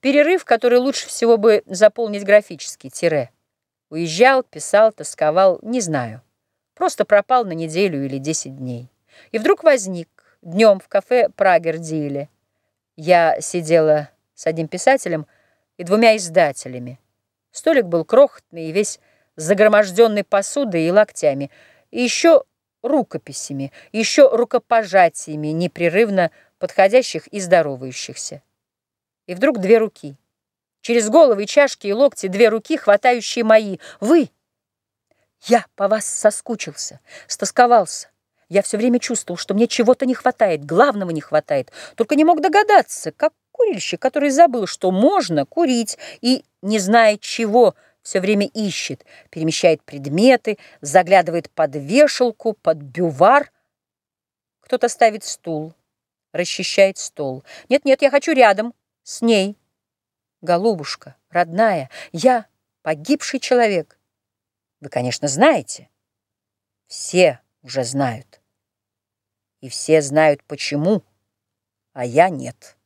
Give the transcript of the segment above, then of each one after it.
Перерыв, который лучше всего бы заполнить графически, тире. Уезжал, писал, тосковал, не знаю. Просто пропал на неделю или десять дней. И вдруг возник, днем в кафе Прагердиле. Я сидела с одним писателем и двумя издателями. Столик был крохотный и весь загроможденный посудой и локтями, и еще рукописями, еще рукопожатиями, непрерывно подходящих и здоровающихся. И вдруг две руки. Через головы, чашки и локти две руки, хватающие мои. Вы! Я по вас соскучился, стосковался. Я все время чувствовал, что мне чего-то не хватает, главного не хватает. Только не мог догадаться, как курильщик, который забыл, что можно курить и, не зная чего, все время ищет, перемещает предметы, заглядывает под вешалку, под бювар. Кто-то ставит стул, расчищает стол. Нет-нет, я хочу рядом, с ней. Голубушка, родная, я погибший человек. Вы, конечно, знаете. Все уже знают. И все знают, почему, а я нет.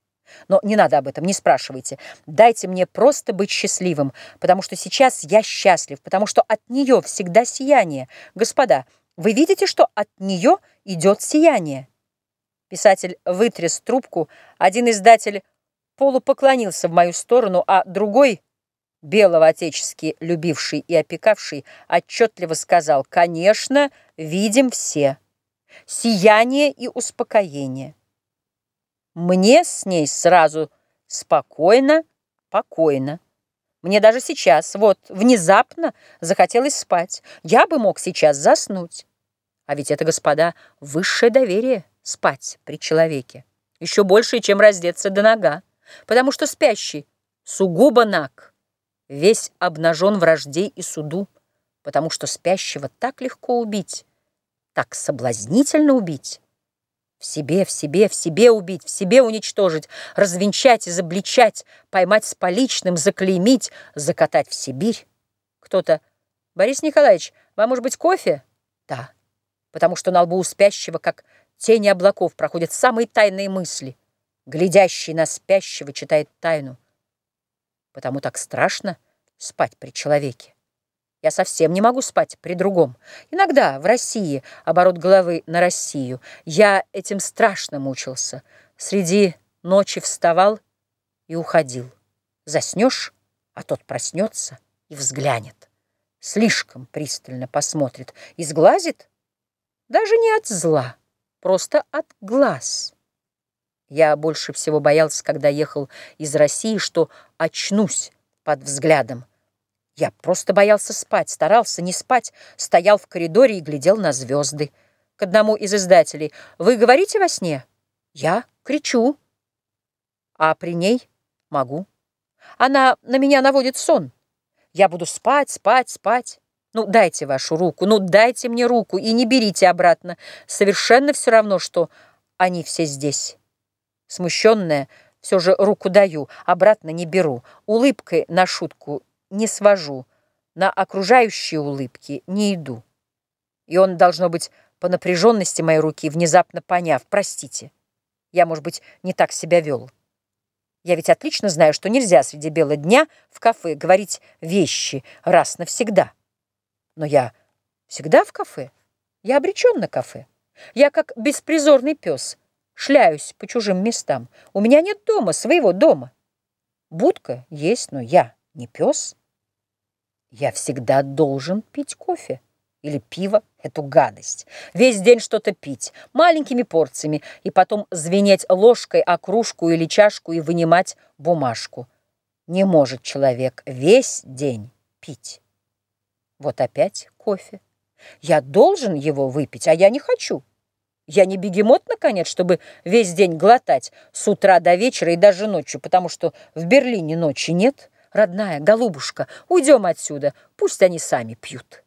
Но не надо об этом, не спрашивайте. Дайте мне просто быть счастливым, потому что сейчас я счастлив, потому что от нее всегда сияние. Господа, вы видите, что от нее идет сияние? Писатель вытряс трубку, один издатель полупоклонился в мою сторону, а другой, белого отечески любивший и опекавший, отчетливо сказал, «Конечно, видим все. Сияние и успокоение. Мне с ней сразу спокойно, покойно. Мне даже сейчас, вот, внезапно захотелось спать. Я бы мог сейчас заснуть. А ведь это, господа, высшее доверие — спать при человеке. Еще больше, чем раздеться до нога потому что спящий сугубо наг, весь обнажен враждей и суду, потому что спящего так легко убить, так соблазнительно убить. В себе, в себе, в себе убить, в себе уничтожить, развенчать, изобличать, поймать с поличным, заклеймить, закатать в Сибирь. Кто-то, Борис Николаевич, вам, может быть, кофе? Да, потому что на лбу у спящего, как тени облаков, проходят самые тайные мысли глядящий на спящего читает тайну. Потому так страшно спать при человеке. Я совсем не могу спать при другом. Иногда в России, оборот головы на Россию, я этим страшно мучился. Среди ночи вставал и уходил. Заснешь, а тот проснется и взглянет. Слишком пристально посмотрит и сглазит. Даже не от зла, просто от глаз. Я больше всего боялся, когда ехал из России, что очнусь под взглядом. Я просто боялся спать, старался не спать, стоял в коридоре и глядел на звезды. К одному из издателей «Вы говорите во сне?» Я кричу. А при ней могу. Она на меня наводит сон. Я буду спать, спать, спать. Ну, дайте вашу руку, ну, дайте мне руку и не берите обратно. Совершенно все равно, что они все здесь». Смущенная, все же руку даю, обратно не беру. Улыбкой на шутку не свожу, на окружающие улыбки не иду. И он, должно быть, по напряженности моей руки, внезапно поняв, простите, я, может быть, не так себя вел. Я ведь отлично знаю, что нельзя среди бела дня в кафе говорить вещи раз навсегда. Но я всегда в кафе. Я обречен на кафе. Я как беспризорный пес — шляюсь по чужим местам. У меня нет дома, своего дома. Будка есть, но я не пес. Я всегда должен пить кофе или пиво, эту гадость. Весь день что-то пить, маленькими порциями, и потом звенеть ложкой о кружку или чашку и вынимать бумажку. Не может человек весь день пить. Вот опять кофе. Я должен его выпить, а я не хочу. Я не бегемот, наконец, чтобы весь день глотать с утра до вечера и даже ночью, потому что в Берлине ночи нет. Родная, голубушка, уйдем отсюда, пусть они сами пьют».